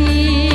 hati